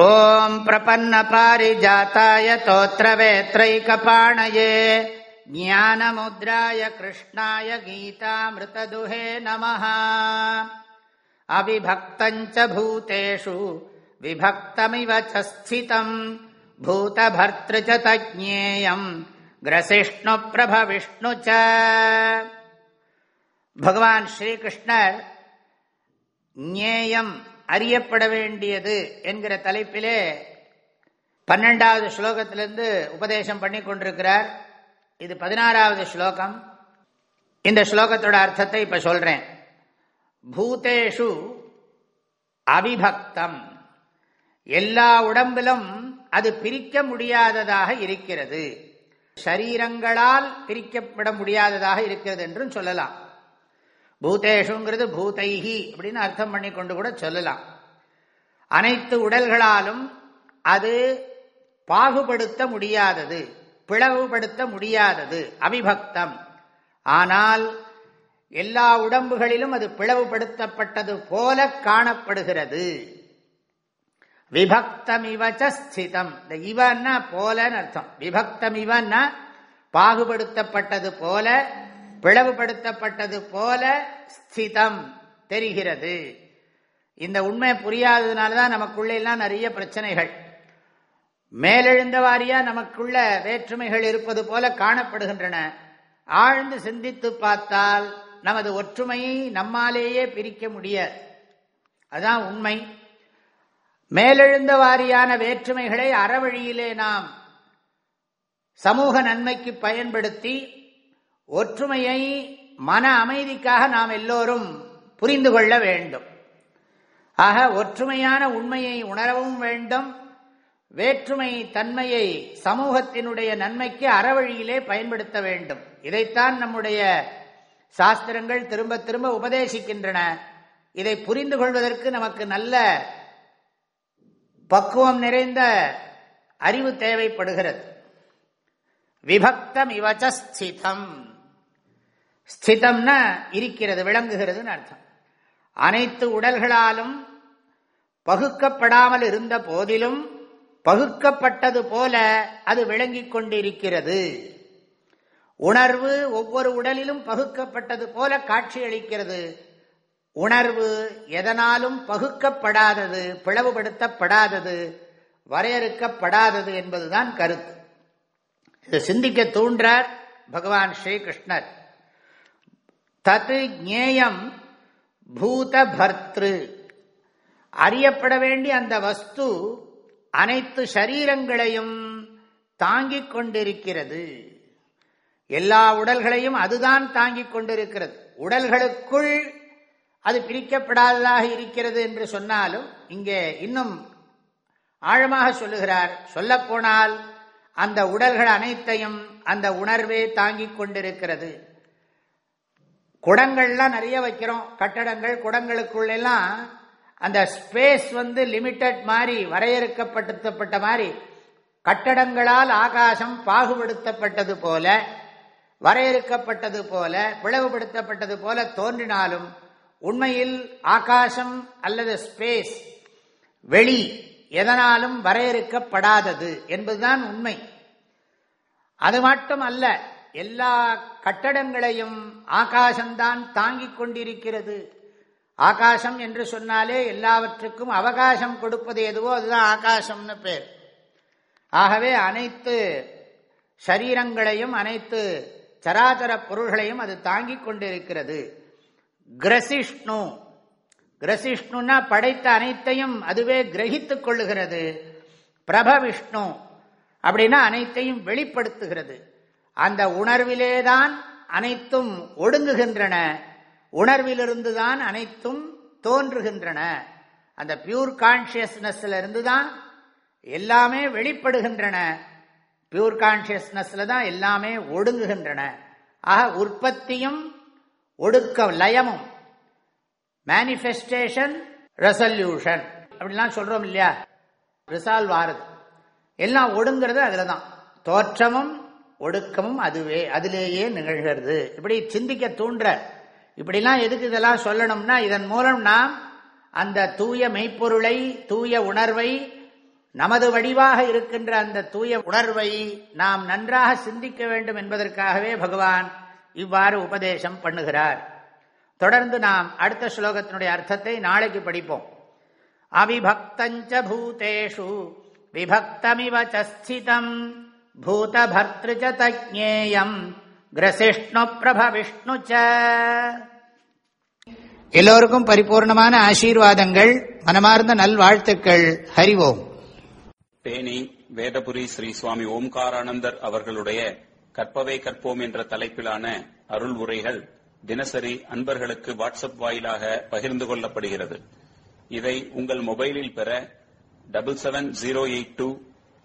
ओम् प्रपन्नपारिजाताय तोत्रवेत्रैकपाणये ज्ञानमुद्राय कृष्णाय गीतामृतदुहे नमः। अविभक्तम् च भूतेषु विभक्तमिव च स्थितम् भूतभर्तृ च तज्ज्ञेयम् ग्रसिष्णुप्रभविष्णु च। भगवान् श्रीकृष्ण ज्ञेयम् அறியப்பட வேண்டியது என்கிற தலைப்பிலே பன்னெண்டாவது ஸ்லோகத்திலிருந்து உபதேசம் பண்ணி கொண்டிருக்கிறார். இது பதினாறாவது ஸ்லோகம். இந்த ஸ்லோகத்தோட அர்த்தத்தை இப்ப சொல்றேன். பூதேஷு அவிபக்தம். எல்லா உடம்பிலும் அது பிரிக்க முடியாததாக இருக்கிறது. சரீரங்களால் பிரிக்கப்பட முடியாததாக இருக்கிறது என்றும் சொல்லலாம். பூதேஷுங்கிறது பூதைஹி அப்படின்னு அர்த்தம் பண்ணி கொண்டு கூட சொல்லலாம். அனைத்து உடல்களாலும் அது பாகுபடுத்த முடியாதது பிளவுபடுத்த முடியாதது அவிபக்தம். ஆனால் எல்லா உடம்புகளிலும் அது பிளவுபடுத்தப்பட்டது போல காணப்படுகிறது. விபக்தமிவச்ச ஸ்திதம். இந்த இவன்னா போலன்னு அர்த்தம். விபக்தம் இவன்னா பாகுபடுத்தப்பட்டது போல பிளவுபடுத்தப்பட்டது போல ஸ்திதம் தெரிகிறது. இந்த உண்மை புரியாததுனால தான் நமக்குள்ளெல்லாம் நிறைய பிரச்சனைகள். மேலெழுந்த வாரியா நமக்குள்ள வேற்றுமைகள் இருப்பது போல காணப்படுகின்றன. ஆழ்ந்து சிந்தித்து பார்த்தால் நமது ஒற்றுமையை நம்மாலேயே பிரிக்க முடியாது. அதுதான் உண்மை. மேலெழுந்த வாரியான வேற்றுமைகளை அறவழியிலே நாம் சமூக நன்மைக்கு பயன்படுத்தி ஒற்றுமையை மன அமைதிக்காக நாம் எல்லோரும் புரிந்து கொள்ள வேண்டும். ஆக ஒற்றுமையான உண்மையை உணரவும் வேண்டும். வேற்றுமை தன்மையை சமூகத்தினுடைய நன்மைக்கு அறவழியிலே பயன்படுத்த வேண்டும். இதைத்தான் நம்முடைய சாஸ்திரங்கள் திரும்ப திரும்ப உபதேசிக்கின்றன. இதை புரிந்து கொள்வதற்கு நமக்கு நல்ல பக்குவம் நிறைந்த அறிவு தேவைப்படுகிறது. விபக்தம் இவச்சஸ்திதம் ஸ்திதம்னா இருக்கிறது விளங்குகிறதுன்னு அர்த்தம். அனைத்து உடல்களாலும் பகுக்கப்படாமல் இருந்த போதிலும் பகுக்கப்பட்டது போல அது விளங்கி கொண்டிருக்கிறது. உணர்வு ஒவ்வொரு உடலிலும் பகுக்கப்பட்டது போல காட்சியளிக்கிறது உணர்வு எதனாலும் பகுக்கப்படாதது பிளவுபடுத்தப்படாதது வரையறுக்கப்படாதது என்பதுதான் கருத்து. இது சிந்திக்க தூண்டார் பகவான் ஸ்ரீகிருஷ்ணர் தத்து ஜேயம் பூத பர்த்ரு அறியப்பட வேண்டிய அந்த வஸ்து அனைத்து சரீரங்களையும் தாங்கிக் கொண்டிருக்கிறது. எல்லா உடல்களையும் அதுதான் தாங்கிக் கொண்டிருக்கிறது. உடல்களுக்குள் அது பிரிக்கப்படாததாக இருக்கிறது என்று சொன்னாலும் இங்கே இன்னும் ஆழமாக சொல்லுகிறார். சொல்லப்போனால் அந்த உடல்கள் அனைத்தையும் அந்த உணர்வே தாங்கிக் கொண்டிருக்கிறது. குடங்கள்லாம் நிறைய வைக்கிறோம். கட்டடங்கள் குடங்களுக்குள்ளெல்லாம் அந்த ஸ்பேஸ் வந்து லிமிட்டட் மாதிரி வரையறுக்கப்படுத்தப்பட்ட மாதிரி கட்டடங்களால் ஆகாசம் பாகுபடுத்தப்பட்டது போல வரையறுக்கப்பட்டது போல பிளவுபடுத்தப்பட்டது போல தோன்றினாலும் உண்மையில் ஆகாசம் அல்லது ஸ்பேஸ் வெளி எதனாலும் வரையறுக்கப்படாதது என்பதுதான் உண்மை. அது மட்டும் அல்ல. எல்லா கட்டடங்களையும் ஆகாசம்தான் தாங்கிக் கொண்டிருக்கிறது. ஆகாசம் என்று சொன்னாலே எல்லாவற்றுக்கும் அவகாசம் கொடுப்பது எதுவோ அதுதான் ஆகாசம்னு பேர். ஆகவே அனைத்து சரீரங்களையும் அனைத்து சராச்சர பொருள்களையும் அது தாங்கிக் கொண்டிருக்கிறது. கிரசிஷ்ணு. கிரசிஷ்ணுனா படைத்த அனைத்தையும் அதுவே கிரகித்துக் கொள்ளுகிறது. பிரபவிஷ்ணு அப்படின்னா அனைத்தையும் வெளிப்படுத்துகிறது. அந்த உணர்விலேதான் அனைத்தும் ஒடுங்குகின்றன. உணர்விலிருந்து தான் அனைத்தும் தோன்றுகின்றன. அந்த பியூர் கான்சியஸ்னஸ்ல இருந்து தான் எல்லாமே வெளிப்படுகின்றன. பியூர் கான்சியஸ்னஸ்ல தான் எல்லாமே ஒடுங்குகின்றன. ஆக உற்பத்தியும் ஒடுக்க லயமும் மேனிஃபெஸ்டேஷன் ரெசல்யூஷன் அப்படிலாம் சொல்றோம் இல்லையா? ரிசால்வ் ஆறுது. எல்லாம் ஒடுங்கிறது அதுல தான் தோற்றமும் ஒடுக்கமும் அதுவே அதிலேயே நிகழ்கிறது. இப்படி சிந்திக்க தூண்டுற இப்படிலாம் எதுக்கு இதெல்லாம் சொல்லணும்னா இதன் மூலம் நாம் அந்த தூய மெய்ப்பொருளை தூய உணர்வை நமது வடிவாக இருக்கின்ற அந்த தூய உணர்வை நாம் நன்றாக சிந்திக்க வேண்டும் என்பதற்காகவே பகவான் இவ்வாறு உபதேசம் பண்ணுகிறார். தொடர்ந்து நாம் அடுத்த ஸ்லோகத்தினுடைய அர்த்தத்தை நாளைக்கு படிப்போம். அவிபக்தஞ்ச பூதேஷு விபக்தமிவ பூதபர்திரு தஜ்ஞேயம் கிரசிஷ்ணு பிரப விஷ்ணு எல்லோருக்கும் பரிபூர்ணமான ஆசீர்வாதங்கள் மனமார்ந்த நல்வாழ்த்துக்கள். ஹரிவோம் தேனி வேதபுரி ஸ்ரீ சுவாமி ஓம்காரானந்தர் அவர்களுடைய கற்பவை கற்போம் என்ற தலைப்பிலான அருள் உரைகள் தினசரி அன்பர்களுக்கு வாட்ஸ்அப் வாயிலாக பகிர்ந்து கொள்ளப்படுகிறது. இதை உங்கள் மொபைலில் பெற double seven zero eight two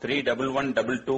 three double one double two